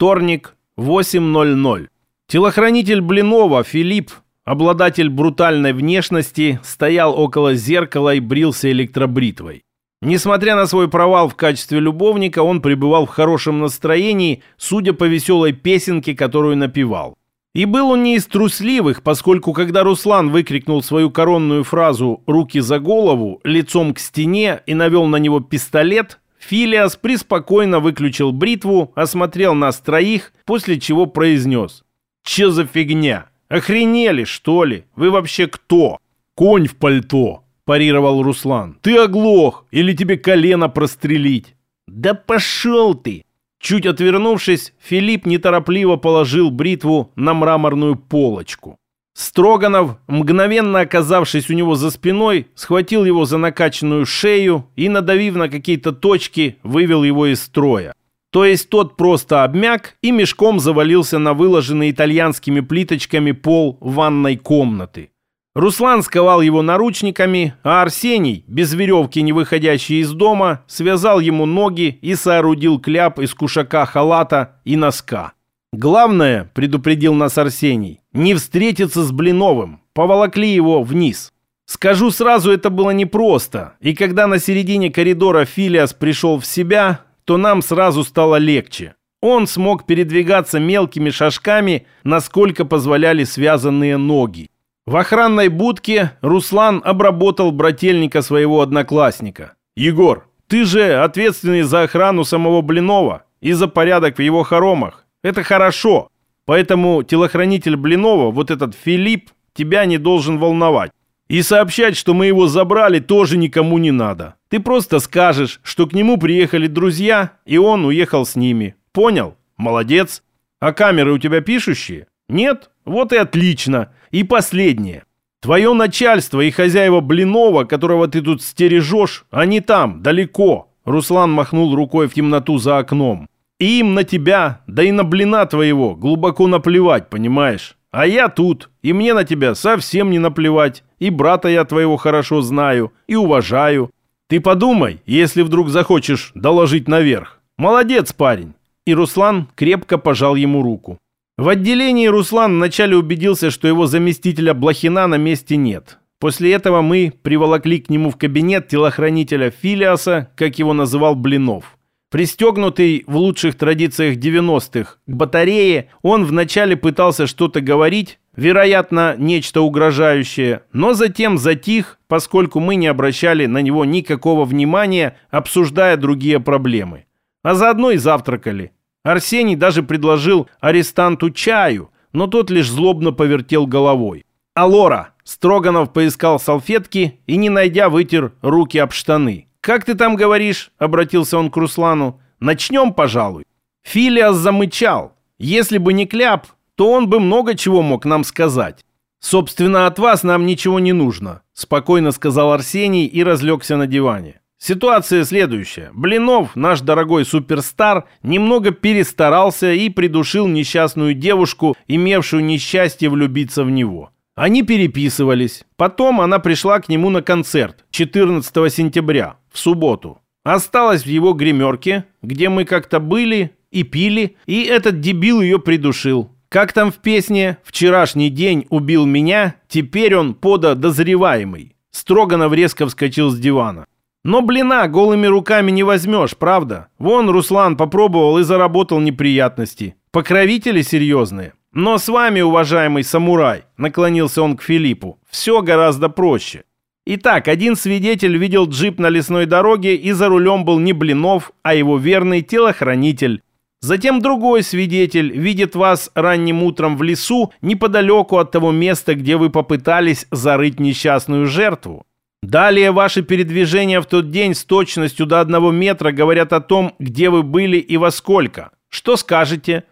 Вторник, 8.00. Телохранитель Блинова Филипп, обладатель брутальной внешности, стоял около зеркала и брился электробритвой. Несмотря на свой провал в качестве любовника, он пребывал в хорошем настроении, судя по веселой песенке, которую напевал. И был он не из трусливых, поскольку когда Руслан выкрикнул свою коронную фразу «руки за голову», лицом к стене и навел на него пистолет, Филиас приспокойно выключил бритву, осмотрел нас троих, после чего произнес «Че за фигня? Охренели, что ли? Вы вообще кто?» «Конь в пальто», – парировал Руслан. «Ты оглох или тебе колено прострелить?» «Да пошел ты!» Чуть отвернувшись, Филипп неторопливо положил бритву на мраморную полочку. Строганов, мгновенно оказавшись у него за спиной, схватил его за накачанную шею и, надавив на какие-то точки, вывел его из строя. То есть тот просто обмяк и мешком завалился на выложенный итальянскими плиточками пол ванной комнаты. Руслан сковал его наручниками, а Арсений, без веревки не выходящий из дома, связал ему ноги и соорудил кляп из кушака халата и носка. «Главное», — предупредил нас Арсений, — «не встретиться с Блиновым, поволокли его вниз». Скажу сразу, это было непросто, и когда на середине коридора Филиас пришел в себя, то нам сразу стало легче. Он смог передвигаться мелкими шажками, насколько позволяли связанные ноги. В охранной будке Руслан обработал брательника своего одноклассника. «Егор, ты же ответственный за охрану самого Блинова и за порядок в его хоромах. Это хорошо. Поэтому телохранитель Блинова, вот этот Филипп, тебя не должен волновать. И сообщать, что мы его забрали, тоже никому не надо. Ты просто скажешь, что к нему приехали друзья, и он уехал с ними. Понял? Молодец. А камеры у тебя пишущие? Нет? Вот и отлично. И последнее. Твое начальство и хозяева Блинова, которого ты тут стережешь, они там, далеко. Руслан махнул рукой в темноту за окном. И им на тебя, да и на блина твоего глубоко наплевать, понимаешь? А я тут, и мне на тебя совсем не наплевать. И брата я твоего хорошо знаю, и уважаю. Ты подумай, если вдруг захочешь доложить наверх. Молодец, парень. И Руслан крепко пожал ему руку. В отделении Руслан вначале убедился, что его заместителя Блохина на месте нет. После этого мы приволокли к нему в кабинет телохранителя Филиаса, как его называл Блинов. Пристегнутый в лучших традициях 90-х к батарее, он вначале пытался что-то говорить, вероятно, нечто угрожающее, но затем затих, поскольку мы не обращали на него никакого внимания, обсуждая другие проблемы. А заодно и завтракали. Арсений даже предложил арестанту чаю, но тот лишь злобно повертел головой. «Алора!» Строганов поискал салфетки и, не найдя, вытер руки об штаны. «Как ты там говоришь?» — обратился он к Руслану. «Начнем, пожалуй». Филиас замычал. Если бы не кляп, то он бы много чего мог нам сказать. «Собственно, от вас нам ничего не нужно», — спокойно сказал Арсений и разлегся на диване. Ситуация следующая. Блинов, наш дорогой суперстар, немного перестарался и придушил несчастную девушку, имевшую несчастье влюбиться в него. Они переписывались. Потом она пришла к нему на концерт 14 сентября, в субботу. Осталась в его гримерке, где мы как-то были и пили, и этот дебил ее придушил. Как там в песне «Вчерашний день убил меня, теперь он пододозреваемый». Строганов резко вскочил с дивана. Но блина голыми руками не возьмешь, правда? Вон Руслан попробовал и заработал неприятности. Покровители серьезные. Но с вами, уважаемый самурай, наклонился он к Филиппу, все гораздо проще. Итак, один свидетель видел джип на лесной дороге, и за рулем был не Блинов, а его верный телохранитель. Затем другой свидетель видит вас ранним утром в лесу, неподалеку от того места, где вы попытались зарыть несчастную жертву. Далее ваши передвижения в тот день с точностью до одного метра говорят о том, где вы были и во сколько. Что скажете?»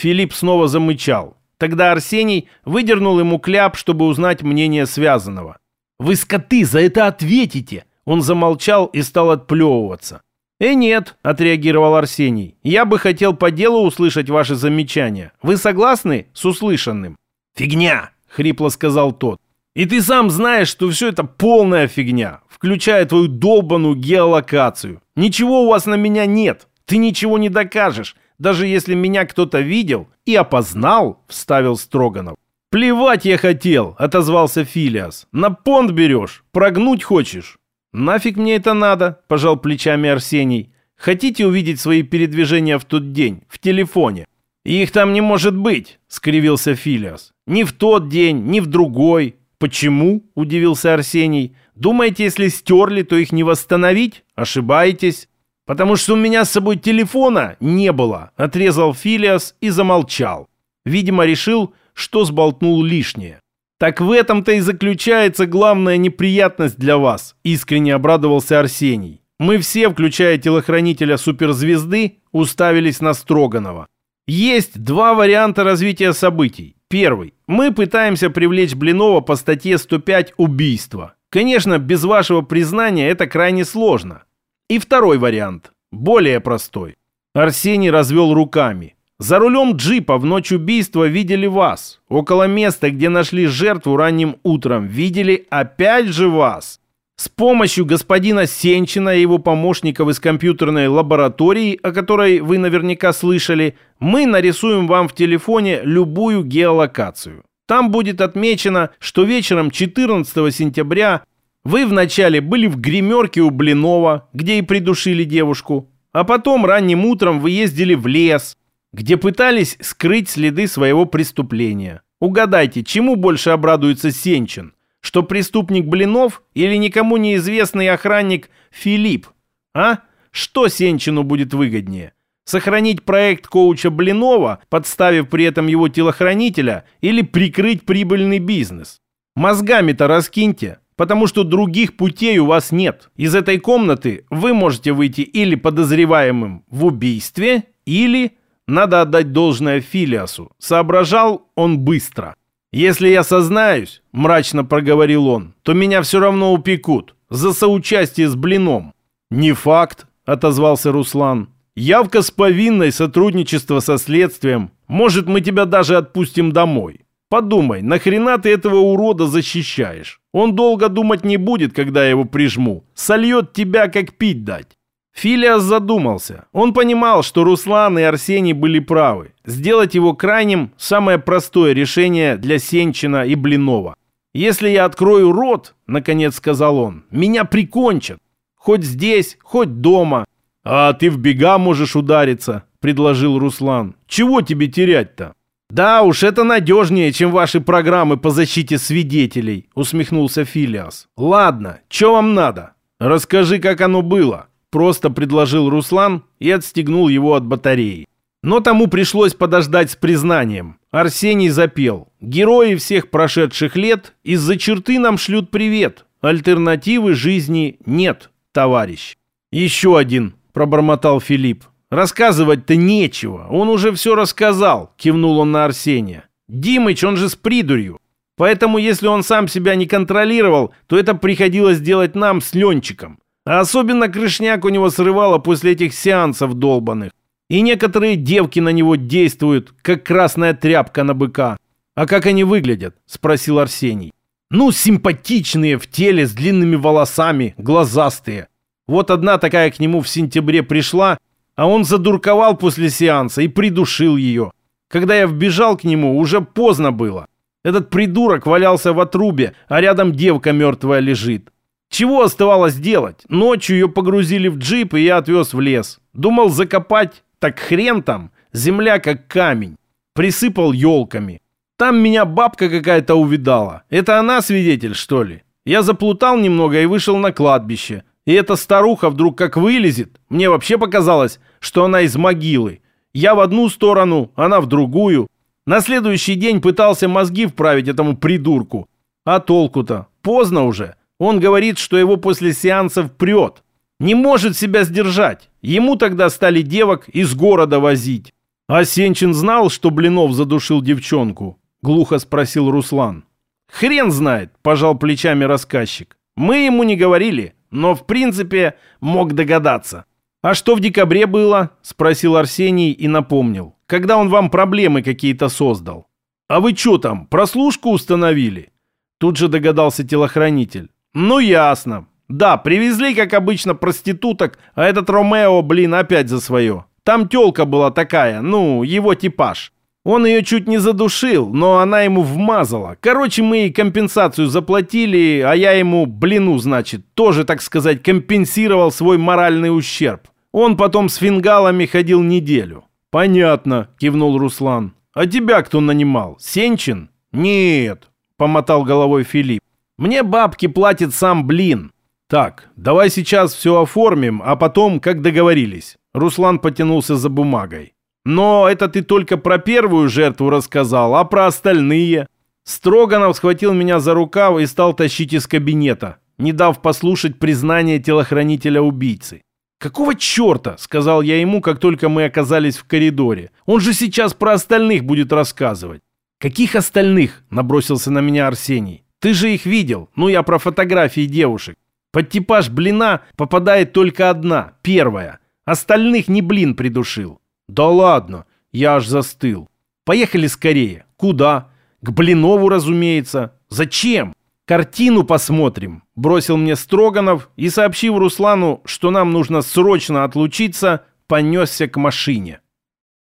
Филипп снова замычал. Тогда Арсений выдернул ему кляп, чтобы узнать мнение связанного. «Вы, скоты, за это ответите!» Он замолчал и стал отплевываться. «Э, нет», — отреагировал Арсений. «Я бы хотел по делу услышать ваши замечания. Вы согласны с услышанным?» «Фигня!» — хрипло сказал тот. И ты сам знаешь, что все это полная фигня, включая твою долбанную геолокацию. Ничего у вас на меня нет. Ты ничего не докажешь. Даже если меня кто-то видел и опознал, вставил Строганов. «Плевать я хотел», — отозвался Филиас. «На понт берешь? Прогнуть хочешь?» «Нафиг мне это надо?» — пожал плечами Арсений. «Хотите увидеть свои передвижения в тот день? В телефоне?» «Их там не может быть», — скривился Филиас. «Ни в тот день, ни в другой». «Почему?» — удивился Арсений. «Думаете, если стерли, то их не восстановить? Ошибаетесь». «Потому что у меня с собой телефона не было», — отрезал Филиас и замолчал. Видимо, решил, что сболтнул лишнее. «Так в этом-то и заключается главная неприятность для вас», — искренне обрадовался Арсений. «Мы все, включая телохранителя суперзвезды, уставились на Строганова. Есть два варианта развития событий. Первый. Мы пытаемся привлечь Блинова по статье 105 «Убийство». Конечно, без вашего признания это крайне сложно. И второй вариант. Более простой. Арсений развел руками. За рулем джипа в ночь убийства видели вас. Около места, где нашли жертву ранним утром, видели опять же вас. С помощью господина Сенчина и его помощников из компьютерной лаборатории, о которой вы наверняка слышали, мы нарисуем вам в телефоне любую геолокацию. Там будет отмечено, что вечером 14 сентября вы вначале были в гримерке у Блинова, где и придушили девушку, а потом ранним утром вы ездили в лес, где пытались скрыть следы своего преступления. Угадайте, чему больше обрадуется Сенчин? Что преступник Блинов или никому неизвестный охранник Филипп? А? Что Сенчину будет выгоднее? Сохранить проект коуча Блинова, подставив при этом его телохранителя, или прикрыть прибыльный бизнес? Мозгами-то раскиньте, потому что других путей у вас нет. Из этой комнаты вы можете выйти или подозреваемым в убийстве, или надо отдать должное Филиасу. Соображал он быстро. «Если я сознаюсь», — мрачно проговорил он, — «то меня все равно упекут. За соучастие с блином». «Не факт», — отозвался Руслан. «Явка с повинной, сотрудничество со следствием. Может, мы тебя даже отпустим домой. Подумай, нахрена ты этого урода защищаешь? Он долго думать не будет, когда я его прижму. Сольет тебя, как пить дать. Филиас задумался. Он понимал, что Руслан и Арсений были правы. Сделать его крайним – самое простое решение для Сенчина и Блинова. «Если я открою рот, — наконец сказал он, — меня прикончат. Хоть здесь, хоть дома. А ты в бега можешь удариться, — предложил Руслан. Чего тебе терять-то? «Да уж, это надежнее, чем ваши программы по защите свидетелей», — усмехнулся Филиас. «Ладно, что вам надо? Расскажи, как оно было». Просто предложил Руслан и отстегнул его от батареи. Но тому пришлось подождать с признанием. Арсений запел. «Герои всех прошедших лет из-за черты нам шлют привет. Альтернативы жизни нет, товарищ». «Еще один», — пробормотал Филипп. «Рассказывать-то нечего. Он уже все рассказал», — кивнул он на Арсения. «Димыч, он же с придурью. Поэтому, если он сам себя не контролировал, то это приходилось делать нам с Ленчиком. А особенно крышняк у него срывало после этих сеансов долбанных. И некоторые девки на него действуют, как красная тряпка на быка. «А как они выглядят?» – спросил Арсений. «Ну, симпатичные в теле, с длинными волосами, глазастые. Вот одна такая к нему в сентябре пришла, а он задурковал после сеанса и придушил ее. Когда я вбежал к нему, уже поздно было. Этот придурок валялся в отрубе, а рядом девка мертвая лежит. Чего оставалось делать? Ночью ее погрузили в джип, и я отвез в лес. Думал закопать, так хрен там. Земля как камень. Присыпал елками. Там меня бабка какая-то увидала. Это она свидетель, что ли? Я заплутал немного и вышел на кладбище. И эта старуха вдруг как вылезет. Мне вообще показалось, что она из могилы. Я в одну сторону, она в другую. На следующий день пытался мозги вправить этому придурку. А толку-то? Поздно уже. Он говорит, что его после сеансов прет. Не может себя сдержать. Ему тогда стали девок из города возить. А Сенчин знал, что Блинов задушил девчонку? Глухо спросил Руслан. Хрен знает, пожал плечами рассказчик. Мы ему не говорили, но в принципе мог догадаться. «А что в декабре было?» – спросил Арсений и напомнил. «Когда он вам проблемы какие-то создал?» «А вы что там, прослушку установили?» Тут же догадался телохранитель. «Ну, ясно. Да, привезли, как обычно, проституток, а этот Ромео, блин, опять за свое. Там тёлка была такая, ну, его типаж. Он ее чуть не задушил, но она ему вмазала. Короче, мы ей компенсацию заплатили, а я ему, блину, значит, тоже, так сказать, компенсировал свой моральный ущерб. Он потом с фингалами ходил неделю. «Понятно», — кивнул Руслан. «А тебя кто нанимал? Сенчин?» «Нет», — помотал головой Филипп. «Мне бабки платит сам блин». «Так, давай сейчас все оформим, а потом, как договорились». Руслан потянулся за бумагой. Но это ты только про первую жертву рассказал, а про остальные. Строганов схватил меня за рукав и стал тащить из кабинета, не дав послушать признание телохранителя убийцы. «Какого черта?» — сказал я ему, как только мы оказались в коридоре. «Он же сейчас про остальных будет рассказывать». «Каких остальных?» — набросился на меня Арсений. «Ты же их видел. Ну, я про фотографии девушек. Под типаж блина попадает только одна, первая. Остальных не блин придушил. «Да ладно, я аж застыл. Поехали скорее. Куда? К Блинову, разумеется. Зачем? Картину посмотрим», — бросил мне Строганов и, сообщив Руслану, что нам нужно срочно отлучиться, понесся к машине.